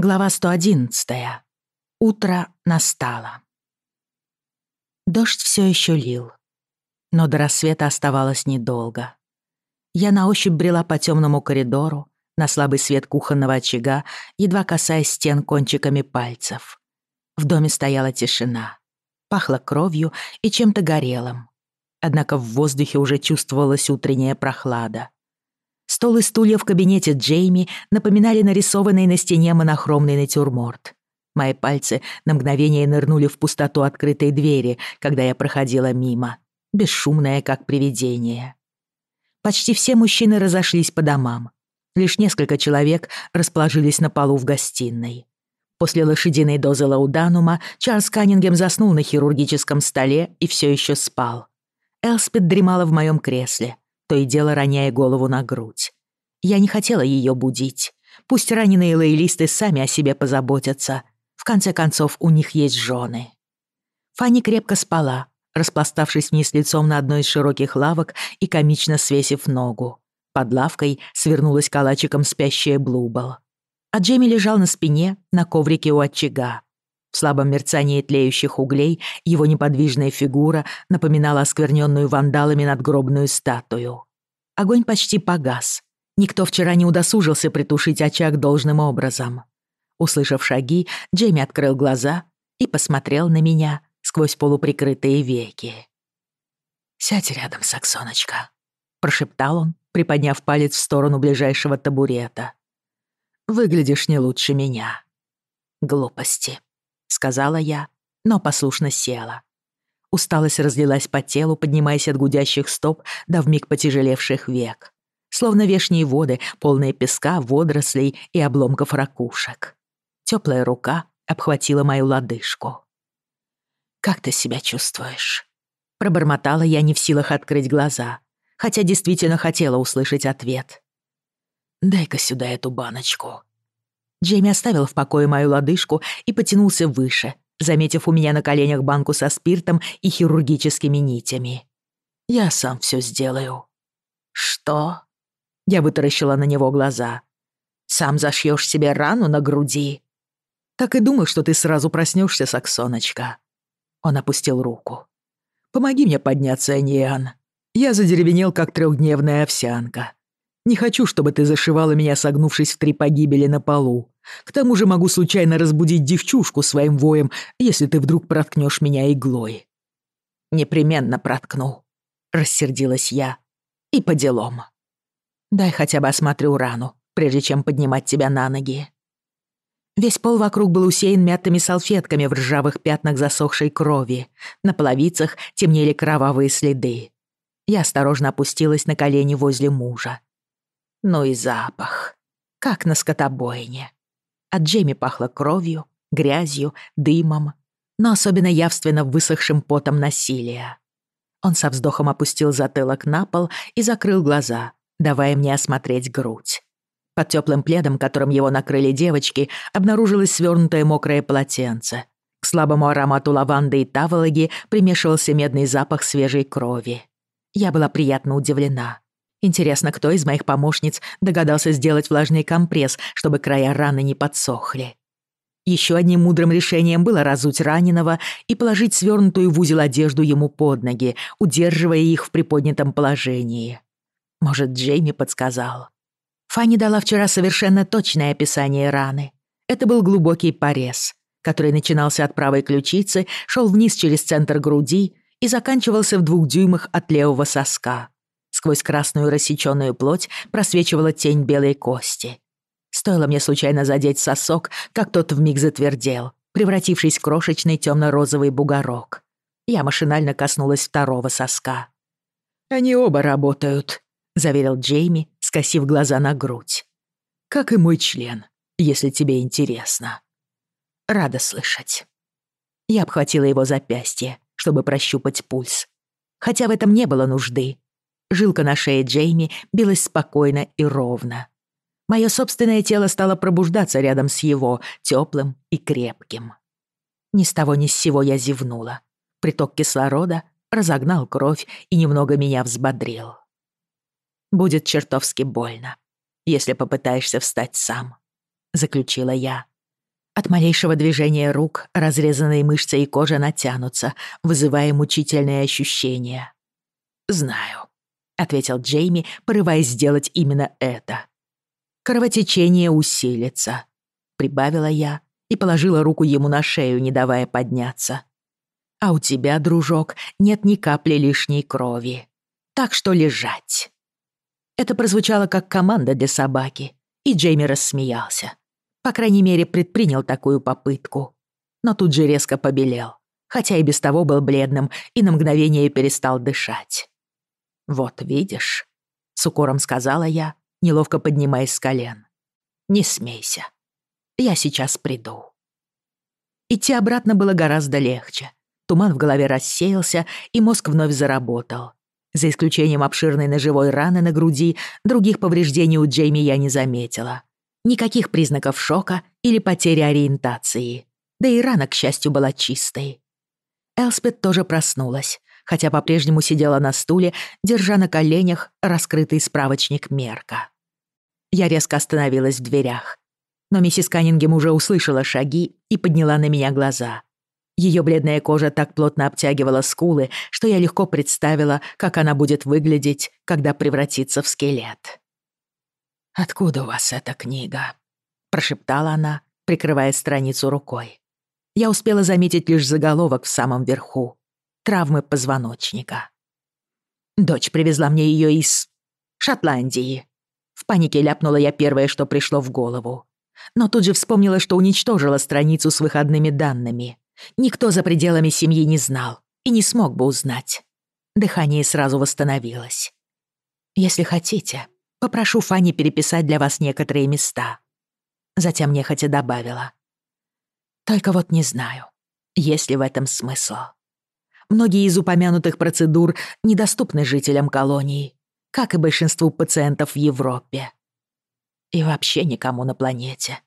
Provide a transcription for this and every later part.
Глава 111. Утро настало. Дождь все еще лил, но до рассвета оставалось недолго. Я на ощупь брела по темному коридору, на слабый свет кухонного очага, едва касаясь стен кончиками пальцев. В доме стояла тишина. Пахло кровью и чем-то горелым. Однако в воздухе уже чувствовалась утренняя прохлада. Стол и стулья в кабинете Джейми напоминали нарисованный на стене монохромный натюрморт. Мои пальцы на мгновение нырнули в пустоту открытой двери, когда я проходила мимо, бесшумная, как привидение. Почти все мужчины разошлись по домам. Лишь несколько человек расположились на полу в гостиной. После лошадиной дозы лауданума Чарльз Каннингем заснул на хирургическом столе и все еще спал. Элспид дремала в моем кресле, то и дело роняя голову на грудь. Я не хотела ее будить. Пусть раненые лоялисты сами о себе позаботятся. В конце концов, у них есть жены. Фанни крепко спала, распластавшись вниз лицом на одной из широких лавок и комично свесив ногу. Под лавкой свернулась калачиком спящая Блубл. А Джейми лежал на спине на коврике у В слабом мерцании тлеющих углей, его неподвижная фигура напоминала оскверненную вандалами надгробную статую. Огонь почти погас. Никто вчера не удосужился притушить очаг должным образом. Услышав шаги, Джейми открыл глаза и посмотрел на меня сквозь полуприкрытые веки. «Сядь рядом, Саксоночка», — прошептал он, приподняв палец в сторону ближайшего табурета. «Выглядишь не лучше меня. Глупости сказала я, но послушно села. Усталость разлилась по телу, поднимаясь от гудящих стоп до вмиг потяжелевших век. Словно вешние воды, полные песка, водорослей и обломков ракушек. Теплая рука обхватила мою лодыжку. «Как ты себя чувствуешь?» Пробормотала я не в силах открыть глаза, хотя действительно хотела услышать ответ. «Дай-ка сюда эту баночку», Джейми оставил в покое мою лодыжку и потянулся выше, заметив у меня на коленях банку со спиртом и хирургическими нитями. «Я сам все сделаю». «Что?» Я вытаращила на него глаза. «Сам зашьешь себе рану на груди?» «Так и думал, что ты сразу проснешься, Саксоночка». Он опустил руку. «Помоги мне подняться, Аниан. Я задеревенел, как трехдневная овсянка. Не хочу, чтобы ты зашивала меня, согнувшись в три погибели на полу. К тому же могу случайно разбудить девчушку своим воем, если ты вдруг проткнешь меня иглой». «Непременно проткну», — рассердилась я. «И по делам. Дай хотя бы осмотрю рану, прежде чем поднимать тебя на ноги». Весь пол вокруг был усеян мятыми салфетками в ржавых пятнах засохшей крови. На половицах темнели кровавые следы. Я осторожно опустилась на колени возле мужа. Ну и запах. Как на скотобойне. От От Джейми пахло кровью, грязью, дымом, но особенно явственно высохшим потом насилия. Он со вздохом опустил затылок на пол и закрыл глаза, давая мне осмотреть грудь. Под теплым пледом, которым его накрыли девочки, обнаружилось свернутое мокрое полотенце. К слабому аромату лаванды и тавологи примешивался медный запах свежей крови. Я была приятно удивлена. Интересно, кто из моих помощниц догадался сделать влажный компресс, чтобы края раны не подсохли. Еще одним мудрым решением было разуть раненого и положить свернутую в узел одежду ему под ноги, удерживая их в приподнятом положении. Может, Джейми подсказал. Фанни дала вчера совершенно точное описание раны. Это был глубокий порез, который начинался от правой ключицы, шел вниз через центр груди и заканчивался в двух дюймах от левого соска сквозь красную рассеченную плоть просвечивала тень белой кости. Стоило мне случайно задеть сосок, как тот вмиг затвердел, превратившись в крошечный темно-розовый бугорок. Я машинально коснулась второго соска. «Они оба работают», — заверил Джейми, скосив глаза на грудь. «Как и мой член, если тебе интересно». «Рада слышать». Я обхватила его запястье, чтобы прощупать пульс. Хотя в этом не было нужды жилка на шее Джейми билась спокойно и ровно. Мое собственное тело стало пробуждаться рядом с его, теплым и крепким. Ни с того ни с сего я зевнула. Приток кислорода разогнал кровь и немного меня взбодрил. «Будет чертовски больно, если попытаешься встать сам», — заключила я. От малейшего движения рук разрезанные мышцы и кожа натянутся, вызывая мучительные ощущения. «Знаю», ответил Джейми, порываясь сделать именно это. «Кровотечение усилится», — прибавила я и положила руку ему на шею, не давая подняться. «А у тебя, дружок, нет ни капли лишней крови. Так что лежать». Это прозвучало как команда для собаки, и Джейми рассмеялся. По крайней мере, предпринял такую попытку. Но тут же резко побелел, хотя и без того был бледным и на мгновение перестал дышать. «Вот видишь», — с укором сказала я, неловко поднимаясь с колен. «Не смейся. Я сейчас приду». Идти обратно было гораздо легче. Туман в голове рассеялся, и мозг вновь заработал. За исключением обширной ножевой раны на груди, других повреждений у Джейми я не заметила. Никаких признаков шока или потери ориентации. Да и рана, к счастью, была чистой. Элспет тоже проснулась, хотя по-прежнему сидела на стуле, держа на коленях раскрытый справочник Мерка. Я резко остановилась в дверях. Но миссис Каннингем уже услышала шаги и подняла на меня глаза. Ее бледная кожа так плотно обтягивала скулы, что я легко представила, как она будет выглядеть, когда превратится в скелет. «Откуда у вас эта книга?» — прошептала она, прикрывая страницу рукой. Я успела заметить лишь заголовок в самом верху. Травмы позвоночника. Дочь привезла мне ее из... Шотландии. В панике ляпнула я первое, что пришло в голову. Но тут же вспомнила, что уничтожила страницу с выходными данными. Никто за пределами семьи не знал и не смог бы узнать. Дыхание сразу восстановилось. «Если хотите, Попрошу Фанни переписать для вас некоторые места». Затем нехотя добавила. «Только вот не знаю, есть ли в этом смысл. Многие из упомянутых процедур недоступны жителям колоний, как и большинству пациентов в Европе. И вообще никому на планете,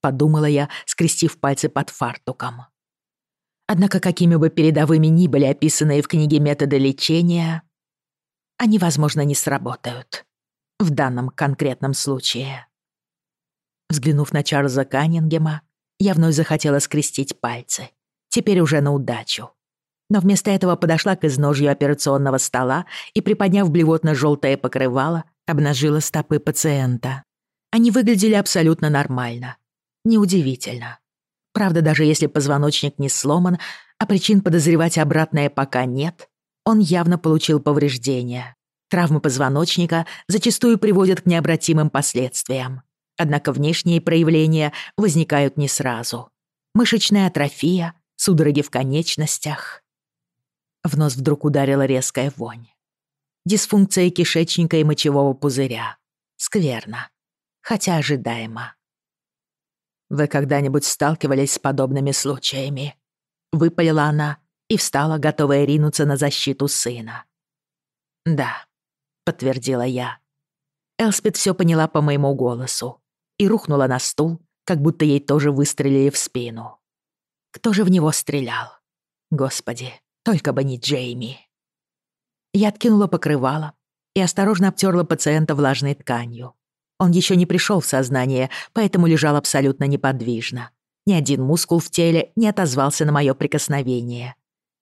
подумала я, скрестив пальцы под фартуком. Однако какими бы передовыми ни были описанные в книге методы лечения, они, возможно, не сработают в данном конкретном случае. Взглянув на Чарльза Каннингема, я вновь захотела скрестить пальцы. Теперь уже на удачу. Но вместо этого подошла к изножью операционного стола и, приподняв блевотно-желтое покрывало, обнажила стопы пациента. Они выглядели абсолютно нормально. Неудивительно. Правда, даже если позвоночник не сломан, а причин подозревать обратное пока нет, он явно получил повреждение. Травмы позвоночника зачастую приводят к необратимым последствиям. Однако внешние проявления возникают не сразу. Мышечная атрофия, судороги в конечностях. В нос вдруг ударила резкая вонь. Дисфункция кишечника и мочевого пузыря. Скверно. Хотя ожидаемо. «Вы когда-нибудь сталкивались с подобными случаями?» Выпалила она и встала, готовая ринуться на защиту сына. «Да», подтвердила я. Элспет все поняла по моему голосу и рухнула на стул, как будто ей тоже выстрелили в спину. Кто же в него стрелял? Господи, только бы не Джейми. Я откинула покрывало и осторожно обтерла пациента влажной тканью. Он еще не пришел в сознание, поэтому лежал абсолютно неподвижно. Ни один мускул в теле не отозвался на мое прикосновение.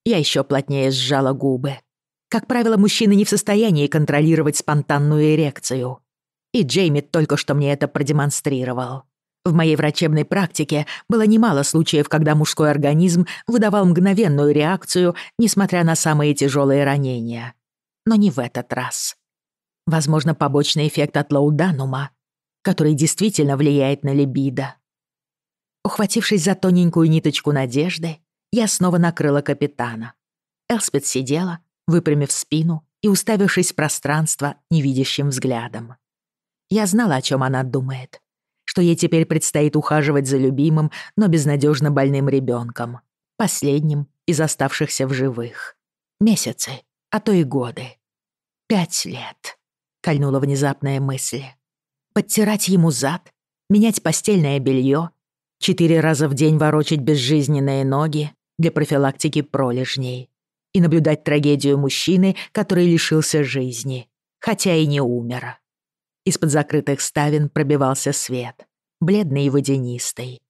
Я еще плотнее сжала губы, как правило, мужчины не в состоянии контролировать спонтанную эрекцию. И Джейми только что мне это продемонстрировал. В моей врачебной практике было немало случаев, когда мужской организм выдавал мгновенную реакцию, несмотря на самые тяжелые ранения. Но не в этот раз. Возможно, побочный эффект от лауданума, который действительно влияет на либидо. Ухватившись за тоненькую ниточку надежды, я снова накрыла капитана. Элспет сидела, выпрямив спину и уставившись в пространство невидящим взглядом. Я знала, о чем она думает, что ей теперь предстоит ухаживать за любимым, но безнадежно больным ребенком, последним из оставшихся в живых. Месяцы, а то и годы. Пять лет. Кольнула внезапная мысль. Подтирать ему зад, менять постельное белье, четыре раза в день ворочать безжизненные ноги для профилактики пролежней и наблюдать трагедию мужчины, который лишился жизни, хотя и не умер. Из-под закрытых ставен пробивался свет, бледный и водянистый.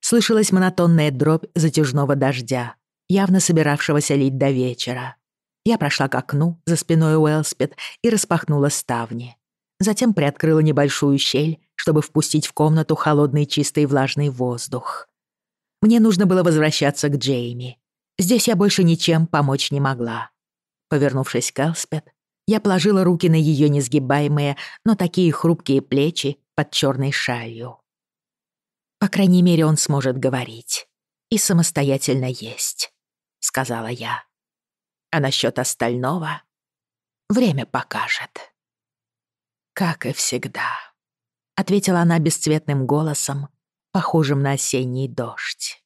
Слышалась монотонная дробь затяжного дождя, явно собиравшегося лить до вечера. Я прошла к окну за спиной Уэлспет и распахнула ставни. Затем приоткрыла небольшую щель, чтобы впустить в комнату холодный чистый влажный воздух. Мне нужно было возвращаться к Джейми. Здесь я больше ничем помочь не могла. Повернувшись к Элспет, я положила руки на ее несгибаемые, но такие хрупкие плечи под черной шалью. «По крайней мере, он сможет говорить и самостоятельно есть», — сказала я. «А насчет остального время покажет». «Как и всегда», — ответила она бесцветным голосом, похожим на осенний дождь.